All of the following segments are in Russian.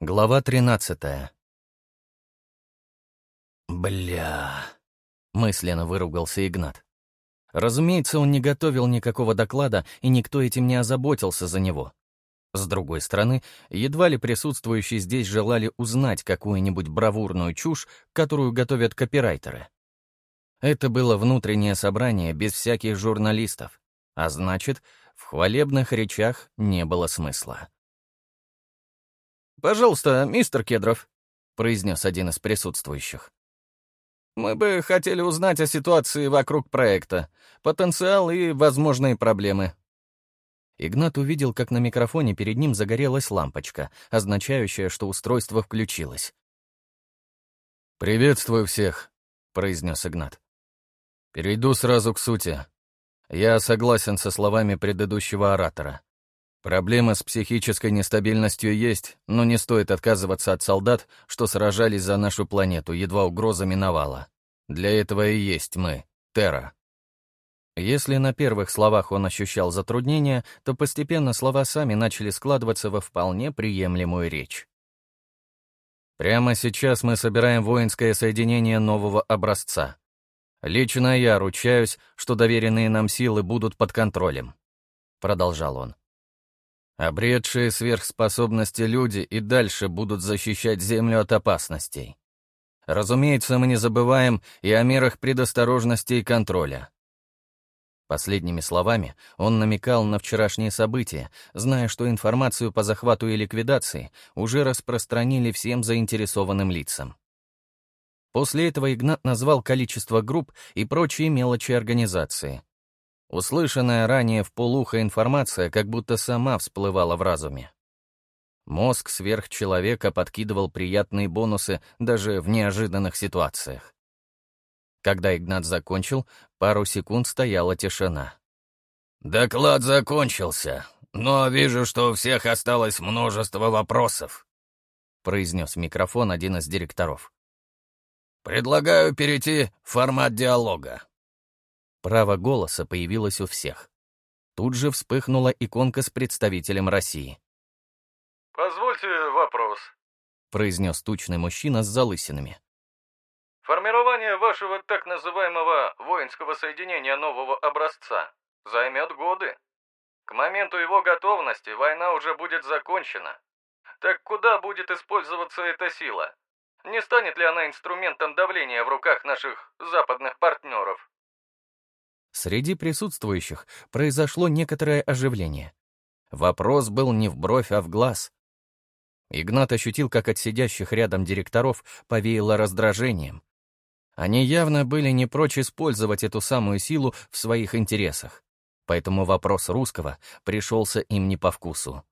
Глава тринадцатая. «Бля...» — мысленно выругался Игнат. Разумеется, он не готовил никакого доклада, и никто этим не озаботился за него. С другой стороны, едва ли присутствующие здесь желали узнать какую-нибудь бравурную чушь, которую готовят копирайтеры. Это было внутреннее собрание без всяких журналистов, а значит, в хвалебных речах не было смысла. «Пожалуйста, мистер Кедров», — произнес один из присутствующих. «Мы бы хотели узнать о ситуации вокруг проекта, потенциал и возможные проблемы». Игнат увидел, как на микрофоне перед ним загорелась лампочка, означающая, что устройство включилось. «Приветствую всех», — произнес Игнат. «Перейду сразу к сути. Я согласен со словами предыдущего оратора. Проблема с психической нестабильностью есть, но не стоит отказываться от солдат, что сражались за нашу планету, едва угроза миновала. Для этого и есть мы, Терра. Если на первых словах он ощущал затруднения, то постепенно слова сами начали складываться во вполне приемлемую речь. Прямо сейчас мы собираем воинское соединение нового образца. Лично я ручаюсь, что доверенные нам силы будут под контролем. Продолжал он. Обретшие сверхспособности люди и дальше будут защищать Землю от опасностей. Разумеется, мы не забываем и о мерах предосторожности и контроля. Последними словами он намекал на вчерашние события, зная, что информацию по захвату и ликвидации уже распространили всем заинтересованным лицам. После этого Игнат назвал количество групп и прочие мелочи организации, Услышанная ранее в полухо информация как будто сама всплывала в разуме. Мозг сверхчеловека подкидывал приятные бонусы даже в неожиданных ситуациях. Когда Игнат закончил, пару секунд стояла тишина. «Доклад закончился, но вижу, что у всех осталось множество вопросов», произнес микрофон один из директоров. «Предлагаю перейти в формат диалога. Право голоса появилось у всех. Тут же вспыхнула иконка с представителем России. «Позвольте вопрос», — произнес тучный мужчина с залысинами. «Формирование вашего так называемого воинского соединения нового образца займет годы. К моменту его готовности война уже будет закончена. Так куда будет использоваться эта сила? Не станет ли она инструментом давления в руках наших западных партнеров?» Среди присутствующих произошло некоторое оживление. Вопрос был не в бровь, а в глаз. Игнат ощутил, как от сидящих рядом директоров повеяло раздражением. Они явно были не прочь использовать эту самую силу в своих интересах, поэтому вопрос русского пришелся им не по вкусу.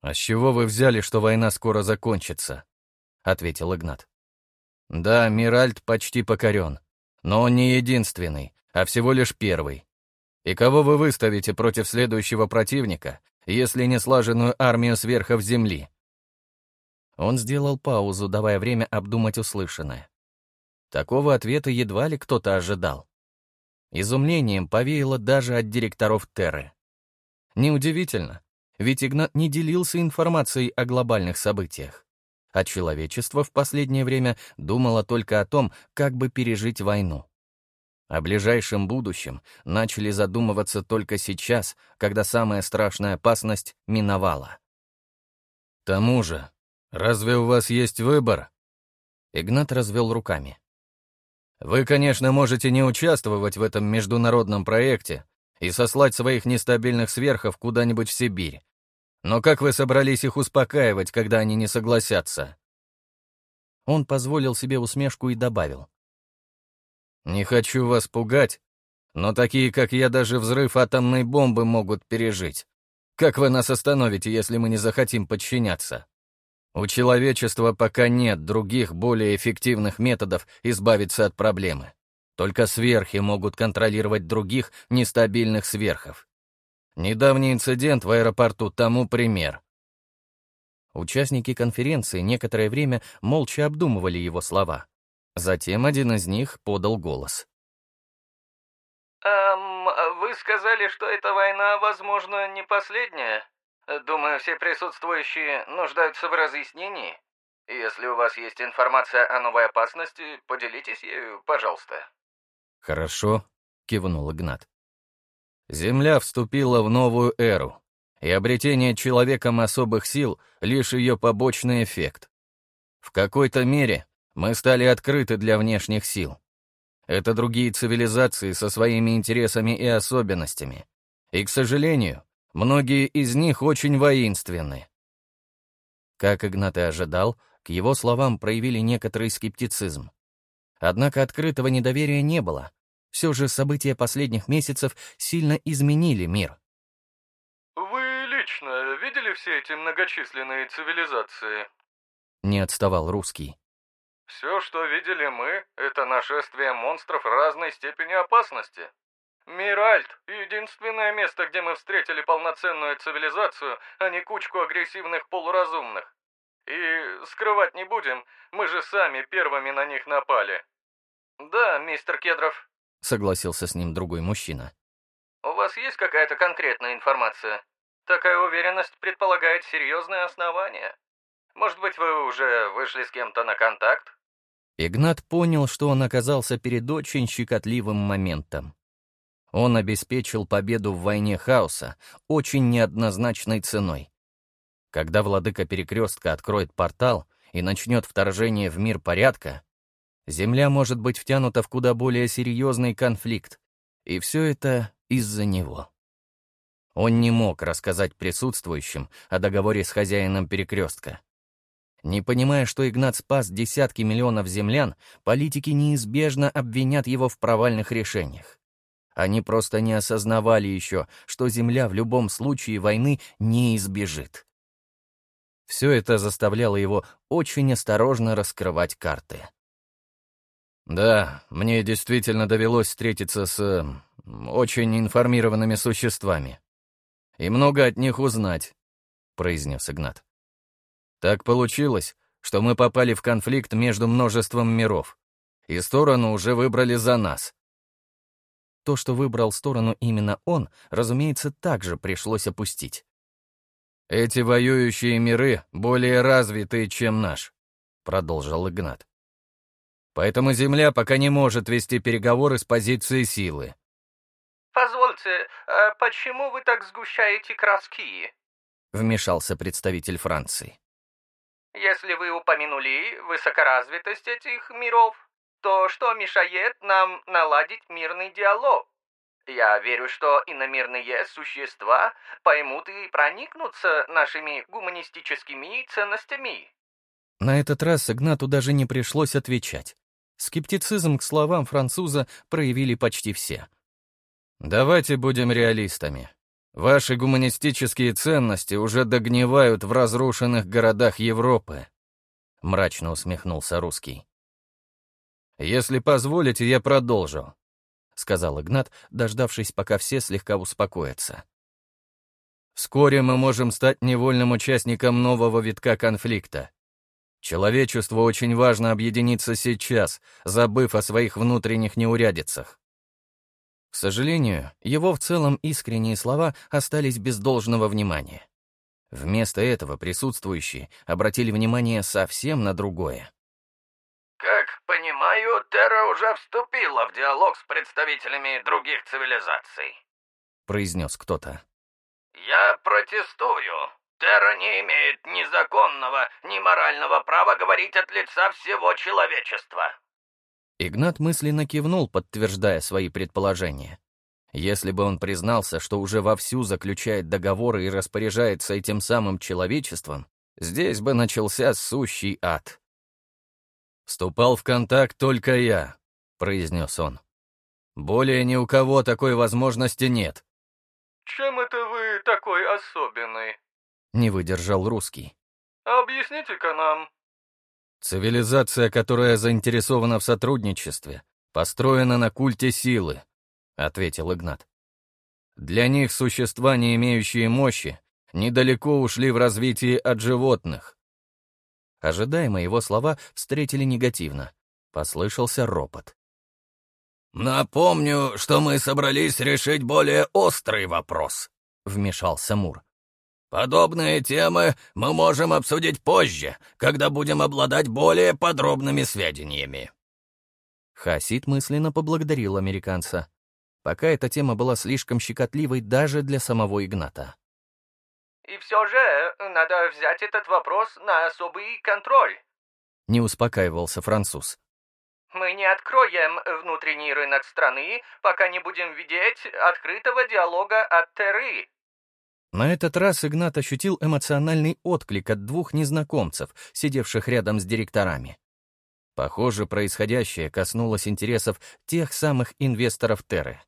«А с чего вы взяли, что война скоро закончится?» — ответил Игнат. «Да, Миральд почти покорен, но он не единственный, а всего лишь первый. И кого вы выставите против следующего противника, если не слаженную армию сверхов земли? Он сделал паузу, давая время обдумать услышанное. Такого ответа едва ли кто-то ожидал. Изумлением повеяло даже от директоров Терры. Неудивительно, ведь Игнат не делился информацией о глобальных событиях. А человечество в последнее время думало только о том, как бы пережить войну. О ближайшем будущем начали задумываться только сейчас, когда самая страшная опасность миновала. «К тому же, разве у вас есть выбор?» Игнат развел руками. «Вы, конечно, можете не участвовать в этом международном проекте и сослать своих нестабильных сверхов куда-нибудь в Сибирь. Но как вы собрались их успокаивать, когда они не согласятся?» Он позволил себе усмешку и добавил. Не хочу вас пугать, но такие, как я, даже взрыв атомной бомбы могут пережить. Как вы нас остановите, если мы не захотим подчиняться? У человечества пока нет других, более эффективных методов избавиться от проблемы. Только сверхи могут контролировать других нестабильных сверхов. Недавний инцидент в аэропорту тому пример. Участники конференции некоторое время молча обдумывали его слова. Затем один из них подал голос. «Эм, вы сказали, что эта война, возможно, не последняя. Думаю, все присутствующие нуждаются в разъяснении. Если у вас есть информация о новой опасности, поделитесь ею, пожалуйста». «Хорошо», — кивнул Игнат. «Земля вступила в новую эру, и обретение человеком особых сил — лишь ее побочный эффект. В какой-то мере мы стали открыты для внешних сил. Это другие цивилизации со своими интересами и особенностями. И, к сожалению, многие из них очень воинственны. Как Игнат и ожидал, к его словам проявили некоторый скептицизм. Однако открытого недоверия не было. Все же события последних месяцев сильно изменили мир. «Вы лично видели все эти многочисленные цивилизации?» Не отставал русский. «Все, что видели мы, это нашествие монстров разной степени опасности. Миральт — единственное место, где мы встретили полноценную цивилизацию, а не кучку агрессивных полуразумных. И скрывать не будем, мы же сами первыми на них напали. Да, мистер Кедров. Согласился с ним другой мужчина. У вас есть какая-то конкретная информация? Такая уверенность предполагает серьезные основания. Может быть, вы уже вышли с кем-то на контакт? Игнат понял, что он оказался перед очень щекотливым моментом. Он обеспечил победу в войне хаоса очень неоднозначной ценой. Когда владыка перекрестка откроет портал и начнет вторжение в мир порядка, Земля может быть втянута в куда более серьезный конфликт, и все это из-за него. Он не мог рассказать присутствующим о договоре с хозяином перекрестка. Не понимая, что Игнат спас десятки миллионов землян, политики неизбежно обвинят его в провальных решениях. Они просто не осознавали еще, что Земля в любом случае войны не избежит. Все это заставляло его очень осторожно раскрывать карты. «Да, мне действительно довелось встретиться с очень информированными существами. И много от них узнать», — произнес Игнат. «Так получилось, что мы попали в конфликт между множеством миров, и сторону уже выбрали за нас. То, что выбрал сторону именно он, разумеется, также пришлось опустить. «Эти воюющие миры более развитые, чем наш», — продолжил Игнат. «Поэтому Земля пока не может вести переговоры с позиции силы». «Позвольте, а почему вы так сгущаете краски?» — вмешался представитель Франции. «Если вы упомянули высокоразвитость этих миров, то что мешает нам наладить мирный диалог? Я верю, что иномирные существа поймут и проникнутся нашими гуманистическими ценностями. На этот раз Игнату даже не пришлось отвечать. Скептицизм к словам француза проявили почти все. «Давайте будем реалистами. Ваши гуманистические ценности уже догнивают в разрушенных городах Европы», — мрачно усмехнулся русский. «Если позволите, я продолжу», — сказал Игнат, дождавшись, пока все слегка успокоятся. «Вскоре мы можем стать невольным участником нового витка конфликта. Человечеству очень важно объединиться сейчас, забыв о своих внутренних неурядицах». К сожалению, его в целом искренние слова остались без должного внимания. Вместо этого присутствующие обратили внимание совсем на другое. Как понимаю, Терра уже вступила в диалог с представителями других цивилизаций. Произнес кто-то. Я протестую. Терра не имеет ни законного, ни морального права говорить от лица всего человечества. Игнат мысленно кивнул, подтверждая свои предположения. Если бы он признался, что уже вовсю заключает договоры и распоряжается этим самым человечеством, здесь бы начался сущий ад. «Вступал в контакт только я», — произнес он. «Более ни у кого такой возможности нет». «Чем это вы такой особенный?» — не выдержал русский. «Объясните-ка нам». «Цивилизация, которая заинтересована в сотрудничестве, построена на культе силы», — ответил Игнат. «Для них существа, не имеющие мощи, недалеко ушли в развитии от животных. Ожидаемо его слова встретили негативно. Послышался ропот. «Напомню, что мы собрались решить более острый вопрос», — вмешался Мур. Подобные темы мы можем обсудить позже, когда будем обладать более подробными сведениями». Хасид мысленно поблагодарил американца. Пока эта тема была слишком щекотливой даже для самого Игната. «И все же надо взять этот вопрос на особый контроль», — не успокаивался француз. «Мы не откроем внутренний рынок страны, пока не будем видеть открытого диалога от Теры». На этот раз Игнат ощутил эмоциональный отклик от двух незнакомцев, сидевших рядом с директорами. Похоже, происходящее коснулось интересов тех самых инвесторов Терры.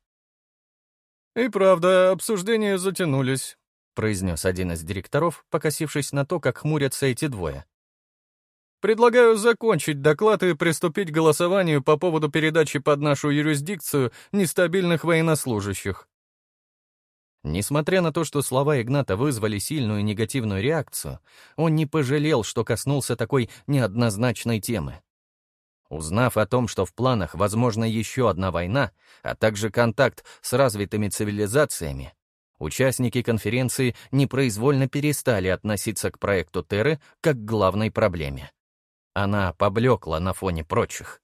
«И правда, обсуждения затянулись», — произнес один из директоров, покосившись на то, как хмурятся эти двое. «Предлагаю закончить доклад и приступить к голосованию по поводу передачи под нашу юрисдикцию нестабильных военнослужащих. Несмотря на то, что слова Игната вызвали сильную негативную реакцию, он не пожалел, что коснулся такой неоднозначной темы. Узнав о том, что в планах возможна еще одна война, а также контакт с развитыми цивилизациями, участники конференции непроизвольно перестали относиться к проекту Терры как к главной проблеме. Она поблекла на фоне прочих.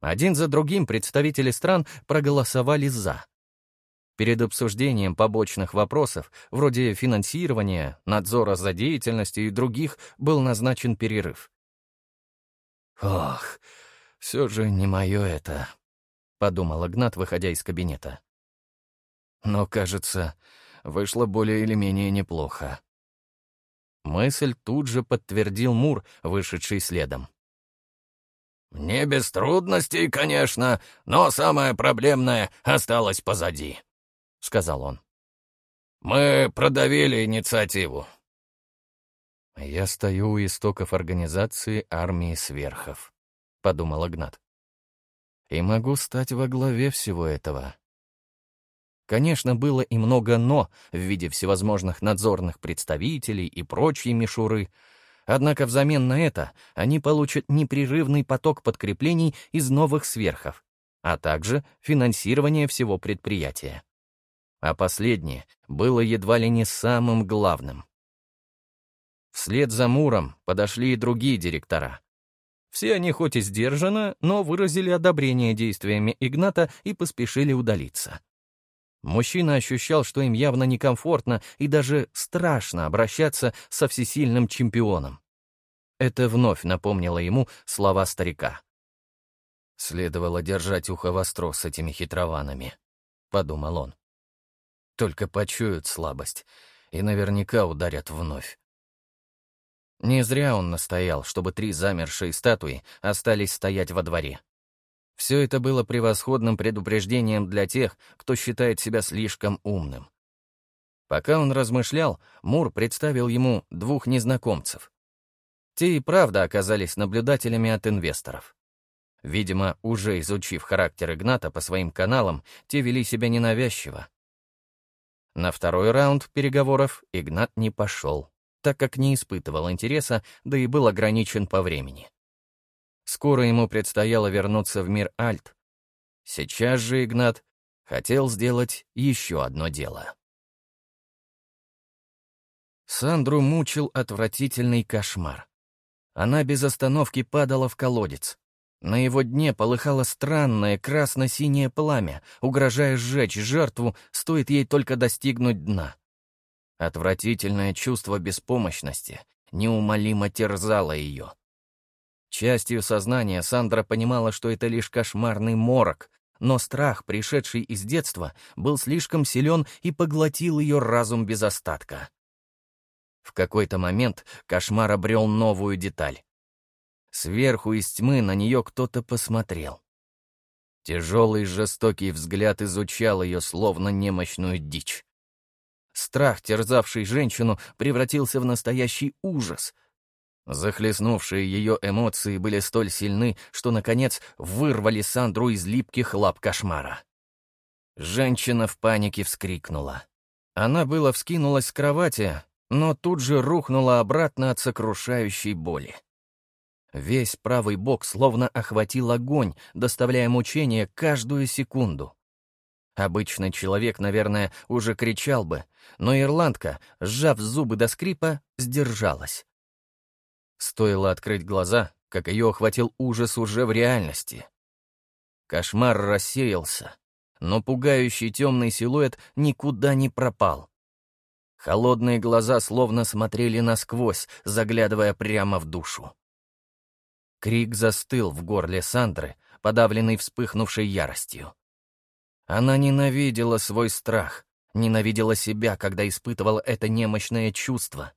Один за другим представители стран проголосовали «за», Перед обсуждением побочных вопросов, вроде финансирования, надзора за деятельностью и других, был назначен перерыв. «Ох, все же не мое это», — подумал Игнат, выходя из кабинета. Но, кажется, вышло более или менее неплохо. Мысль тут же подтвердил Мур, вышедший следом. «Не без трудностей, конечно, но самое проблемное осталось позади», — сказал он. «Мы продавили инициативу». «Я стою у истоков организации армии сверхов», — подумал Игнат. «И могу стать во главе всего этого». Конечно, было и много «но» в виде всевозможных надзорных представителей и прочей мишуры, однако взамен на это они получат непрерывный поток подкреплений из новых сверхов, а также финансирование всего предприятия а последнее было едва ли не самым главным. Вслед за Муром подошли и другие директора. Все они хоть и сдержанно, но выразили одобрение действиями Игната и поспешили удалиться. Мужчина ощущал, что им явно некомфортно и даже страшно обращаться со всесильным чемпионом. Это вновь напомнило ему слова старика. «Следовало держать ухо востро с этими хитрованами», — подумал он. Только почуют слабость и наверняка ударят вновь. Не зря он настоял, чтобы три замершие статуи остались стоять во дворе. Все это было превосходным предупреждением для тех, кто считает себя слишком умным. Пока он размышлял, Мур представил ему двух незнакомцев. Те и правда оказались наблюдателями от инвесторов. Видимо, уже изучив характер Игната по своим каналам, те вели себя ненавязчиво, на второй раунд переговоров Игнат не пошел, так как не испытывал интереса, да и был ограничен по времени. Скоро ему предстояло вернуться в мир Альт. Сейчас же Игнат хотел сделать еще одно дело. Сандру мучил отвратительный кошмар. Она без остановки падала в колодец. На его дне полыхало странное красно-синее пламя, угрожая сжечь жертву, стоит ей только достигнуть дна. Отвратительное чувство беспомощности неумолимо терзало ее. Частью сознания Сандра понимала, что это лишь кошмарный морок, но страх, пришедший из детства, был слишком силен и поглотил ее разум без остатка. В какой-то момент кошмар обрел новую деталь. Сверху из тьмы на нее кто-то посмотрел. Тяжелый жестокий взгляд изучал ее, словно немощную дичь. Страх, терзавший женщину, превратился в настоящий ужас. Захлестнувшие ее эмоции были столь сильны, что, наконец, вырвали Сандру из липких лап кошмара. Женщина в панике вскрикнула. Она было вскинулась с кровати, но тут же рухнула обратно от сокрушающей боли. Весь правый бок словно охватил огонь, доставляя мучения каждую секунду. Обычный человек, наверное, уже кричал бы, но ирландка, сжав зубы до скрипа, сдержалась. Стоило открыть глаза, как ее охватил ужас уже в реальности. Кошмар рассеялся, но пугающий темный силуэт никуда не пропал. Холодные глаза словно смотрели насквозь, заглядывая прямо в душу. Крик застыл в горле Сандры, подавленный вспыхнувшей яростью. Она ненавидела свой страх, ненавидела себя, когда испытывала это немощное чувство.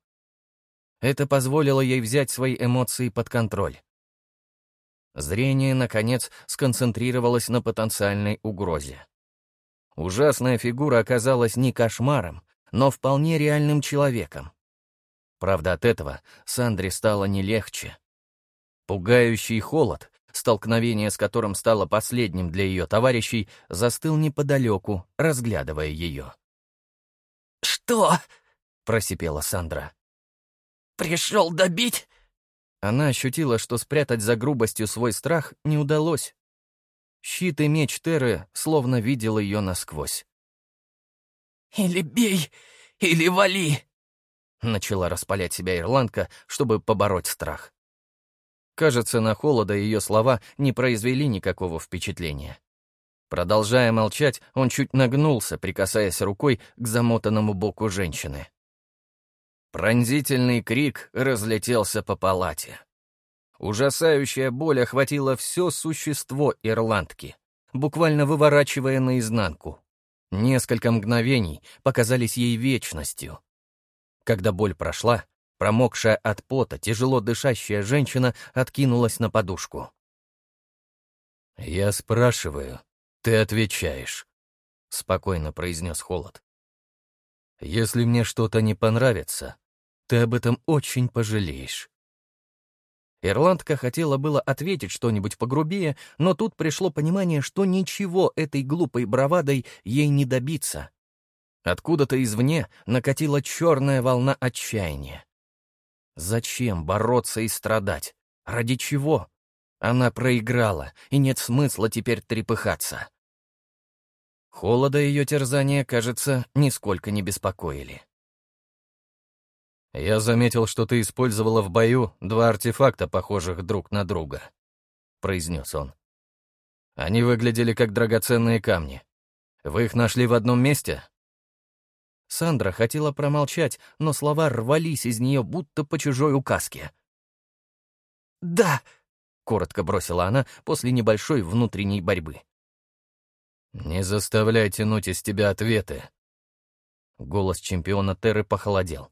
Это позволило ей взять свои эмоции под контроль. Зрение, наконец, сконцентрировалось на потенциальной угрозе. Ужасная фигура оказалась не кошмаром, но вполне реальным человеком. Правда, от этого Сандре стало не легче. Пугающий холод столкновение с которым стало последним для ее товарищей, застыл неподалеку, разглядывая ее. «Что?» — просипела Сандра. «Пришел добить?» Она ощутила, что спрятать за грубостью свой страх не удалось. Щит и меч Терры словно видел ее насквозь. «Или бей, или вали!» Начала распалять себя ирландка, чтобы побороть страх. Кажется, на холода ее слова не произвели никакого впечатления. Продолжая молчать, он чуть нагнулся, прикасаясь рукой к замотанному боку женщины. Пронзительный крик разлетелся по палате. Ужасающая боль охватила все существо ирландки, буквально выворачивая наизнанку. Несколько мгновений показались ей вечностью. Когда боль прошла, Промокшая от пота, тяжело дышащая женщина откинулась на подушку. «Я спрашиваю, ты отвечаешь», — спокойно произнес Холод. «Если мне что-то не понравится, ты об этом очень пожалеешь». Ирландка хотела было ответить что-нибудь погрубее, но тут пришло понимание, что ничего этой глупой бравадой ей не добиться. Откуда-то извне накатила черная волна отчаяния. Зачем бороться и страдать? Ради чего? Она проиграла, и нет смысла теперь трепыхаться. Холода ее терзания, кажется, нисколько не беспокоили. «Я заметил, что ты использовала в бою два артефакта, похожих друг на друга», — произнес он. «Они выглядели как драгоценные камни. Вы их нашли в одном месте?» Сандра хотела промолчать, но слова рвались из нее, будто по чужой указке. «Да!» — коротко бросила она после небольшой внутренней борьбы. «Не заставляй тянуть из тебя ответы!» Голос чемпиона Терры похолодел.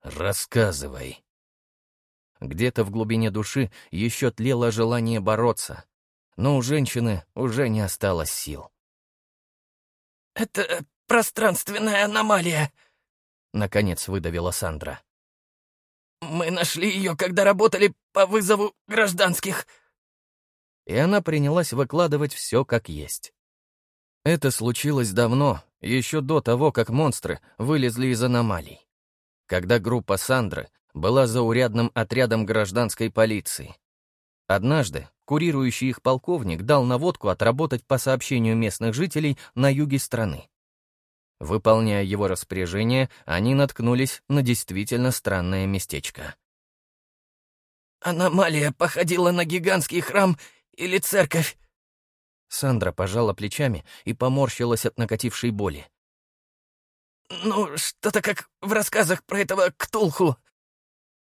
«Рассказывай!» Где-то в глубине души еще тлело желание бороться, но у женщины уже не осталось сил. «Это пространственная аномалия!» — наконец выдавила Сандра. «Мы нашли ее, когда работали по вызову гражданских!» И она принялась выкладывать все как есть. Это случилось давно, еще до того, как монстры вылезли из аномалий. Когда группа Сандры была заурядным отрядом гражданской полиции. Однажды курирующий их полковник дал наводку отработать по сообщению местных жителей на юге страны. Выполняя его распоряжение, они наткнулись на действительно странное местечко. «Аномалия походила на гигантский храм или церковь?» Сандра пожала плечами и поморщилась от накатившей боли. «Ну, что-то как в рассказах про этого Ктулху».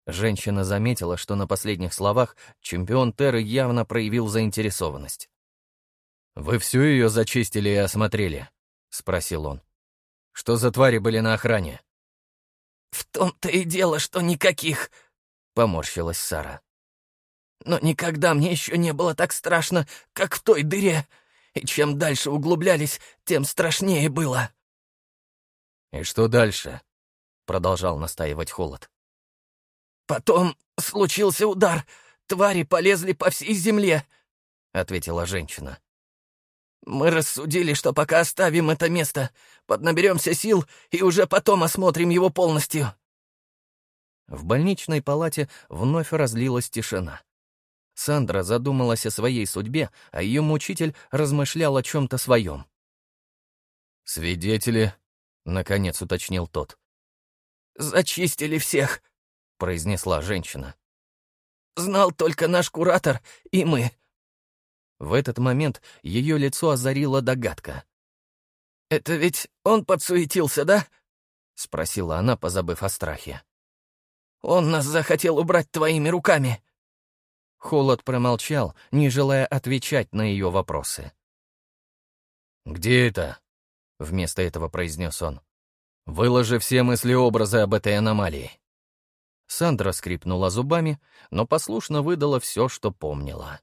Женщина заметила, что на последних словах чемпион Терры явно проявил заинтересованность. «Вы всю ее зачистили и осмотрели?» — спросил он. Что за твари были на охране?» «В том-то и дело, что никаких», — поморщилась Сара. «Но никогда мне еще не было так страшно, как в той дыре, и чем дальше углублялись, тем страшнее было». «И что дальше?» — продолжал настаивать Холод. «Потом случился удар. Твари полезли по всей земле», — ответила женщина. Мы рассудили, что пока оставим это место, поднаберемся сил и уже потом осмотрим его полностью». В больничной палате вновь разлилась тишина. Сандра задумалась о своей судьбе, а ее мучитель размышлял о чем-то своем. «Свидетели?» — наконец уточнил тот. «Зачистили всех», — произнесла женщина. «Знал только наш куратор и мы». В этот момент ее лицо озарила догадка. «Это ведь он подсуетился, да?» — спросила она, позабыв о страхе. «Он нас захотел убрать твоими руками». Холод промолчал, не желая отвечать на ее вопросы. «Где это?» — вместо этого произнес он. «Выложи все мысли-образы об этой аномалии». Сандра скрипнула зубами, но послушно выдала все, что помнила.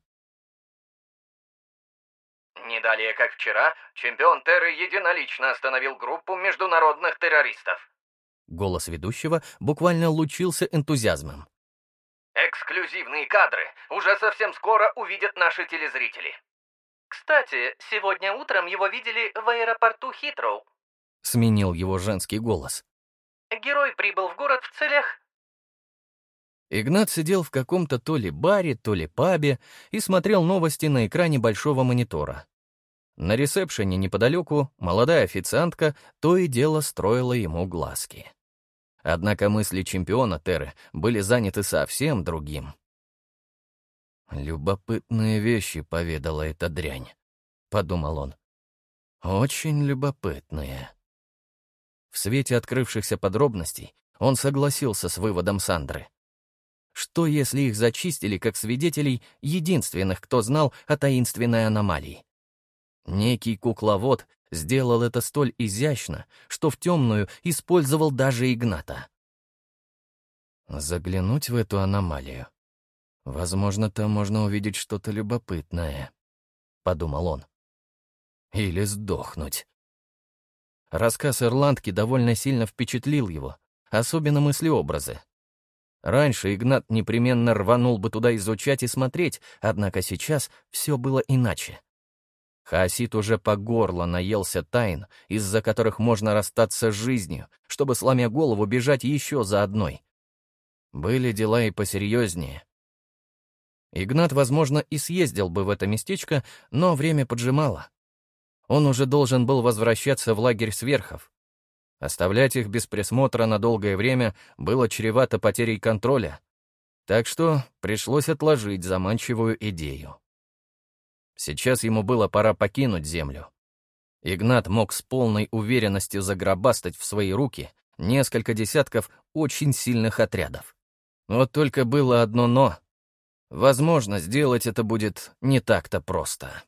Не далее, как вчера, чемпион Терры единолично остановил группу международных террористов. Голос ведущего буквально лучился энтузиазмом. Эксклюзивные кадры уже совсем скоро увидят наши телезрители. Кстати, сегодня утром его видели в аэропорту Хитроу. Сменил его женский голос. Герой прибыл в город в целях... Игнат сидел в каком-то то ли баре, то ли пабе и смотрел новости на экране большого монитора. На ресепшене неподалеку молодая официантка то и дело строила ему глазки. Однако мысли чемпиона Терры были заняты совсем другим. «Любопытные вещи», — поведала эта дрянь, — подумал он. «Очень любопытные». В свете открывшихся подробностей он согласился с выводом Сандры. Что, если их зачистили как свидетелей единственных, кто знал о таинственной аномалии? Некий кукловод сделал это столь изящно, что в темную использовал даже Игната. Заглянуть в эту аномалию. Возможно, там можно увидеть что-то любопытное, — подумал он. Или сдохнуть. Рассказ ирландки довольно сильно впечатлил его, особенно мыслеобразы. Раньше Игнат непременно рванул бы туда изучать и смотреть, однако сейчас все было иначе. Хаосит уже по горло наелся тайн, из-за которых можно расстаться с жизнью, чтобы, сломя голову, бежать еще за одной. Были дела и посерьезнее. Игнат, возможно, и съездил бы в это местечко, но время поджимало. Он уже должен был возвращаться в лагерь сверхов. Оставлять их без присмотра на долгое время было чревато потерей контроля, так что пришлось отложить заманчивую идею. Сейчас ему было пора покинуть землю. Игнат мог с полной уверенностью загробастать в свои руки несколько десятков очень сильных отрядов. Вот только было одно «но». Возможно, сделать это будет не так-то просто.